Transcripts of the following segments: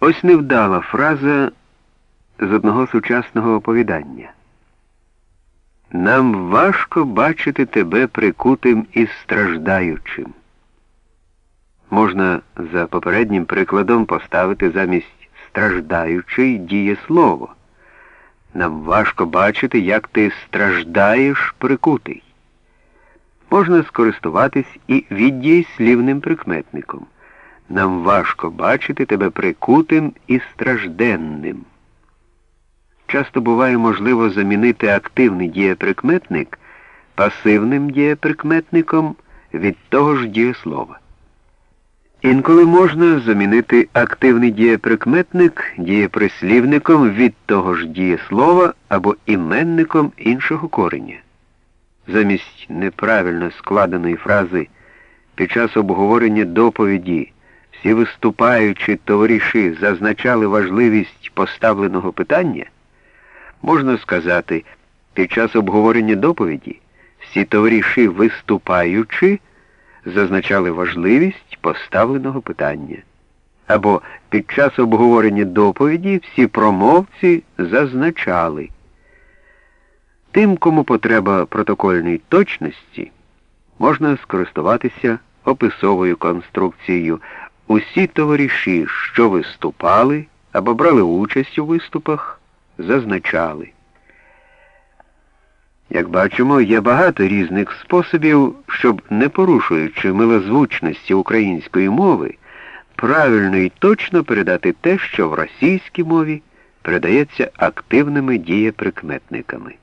Ось невдала фраза з одного сучасного оповідання. Нам важко бачити тебе прикутим і страждаючим. Можна за попереднім прикладом поставити замість страждаючий дієслово. Нам важко бачити, як ти страждаєш прикутий. Можна скористуватись і віддієслівним прикметником. Нам важко бачити тебе прикутим і стражденним. Часто буває можливо замінити активний дієприкметник пасивним дієприкметником від того ж дієслова. Інколи можна замінити активний дієприкметник дієприслівником від того ж дієслова або іменником іншого кореня. Замість неправильно складеної фрази під час обговорення доповіді всі виступаючі товариші зазначали важливість поставленого питання, можна сказати, під час обговорення доповіді всі товариші виступаючи зазначали важливість поставленого питання. Або під час обговорення доповіді всі промовці зазначали. Тим, кому потреба протокольної точності, можна скористуватися описовою конструкцією. Усі товариші, що виступали або брали участь у виступах, зазначали. Як бачимо, є багато різних способів, щоб, не порушуючи милозвучності української мови, правильно і точно передати те, що в російській мові передається активними дієприкметниками.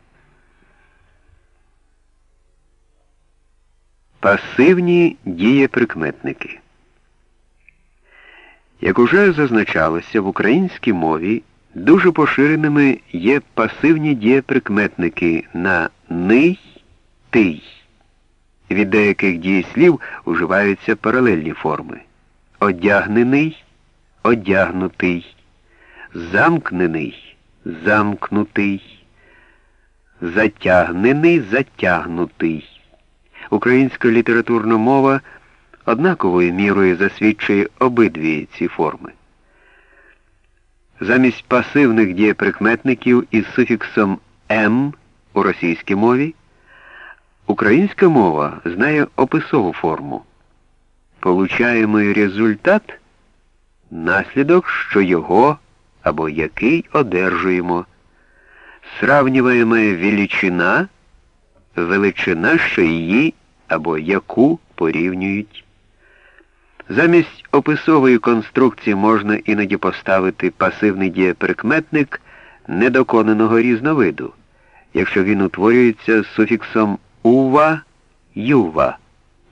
Пасивні дієприкметники. Як уже зазначалося, в українській мові дуже поширеними є пасивні дієприкметники на ний, тий. Від деяких дієслів уживаються паралельні форми. Одягнений, одягнутий, замкнений, замкнутий, затягнений, затягнутий. Українська літературна мова однаковою мірою засвідчує обидві ці форми. Замість пасивних дієприкметників із суфіксом м у російській мові українська мова знає описову форму. Получаємий результат наслідок, що його або який одержуємо. Сравнюємо величина, величина, що її або яку порівнюють. Замість описової конструкції можна іноді поставити пасивний дієприкметник недоконаного різновиду, якщо він утворюється з суфіксом ува юва,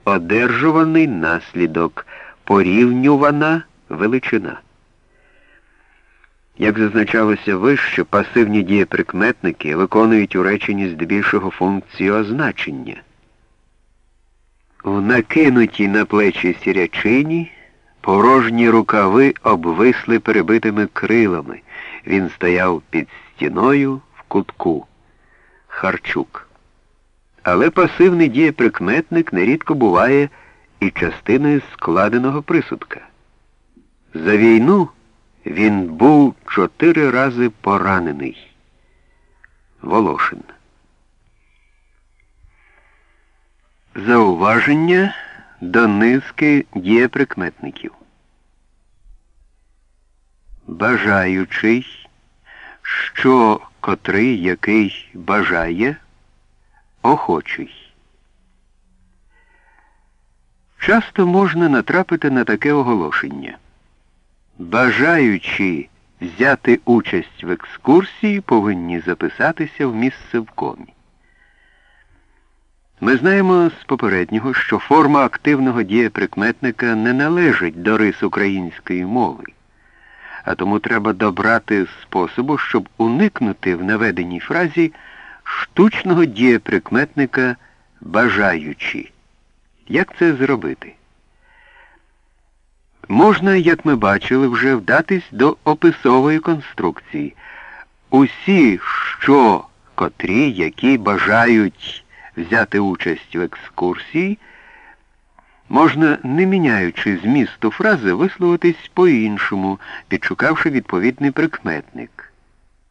одержуваний наслідок, порівнювана величина. Як зазначалося вище, пасивні дієприкметники виконують у реченні здебільшого функцію означення. В накинутій на плечі сірячині порожні рукави обвисли перебитими крилами. Він стояв під стіною в кутку. Харчук. Але пасивний дієприкметник нерідко буває і частиною складеного присудка. За війну він був чотири рази поранений. Волошин. Зауваження до низки дієприкметників. Бажаючий, що котрий який бажає, охочий. Часто можна натрапити на таке оголошення. Бажаючи взяти участь в екскурсії, повинні записатися в місцевкомі. Ми знаємо з попереднього, що форма активного дієприкметника не належить до рис української мови, а тому треба добрати способу, щоб уникнути в наведеній фразі штучного дієприкметника бажаючи. Як це зробити? Можна, як ми бачили, вже вдатись до описової конструкції. Усі, що, котрі, які бажають взяти участь в екскурсії, Можна, не міняючи змісту фрази, висловитись по-іншому, підшукавши відповідний прикметник.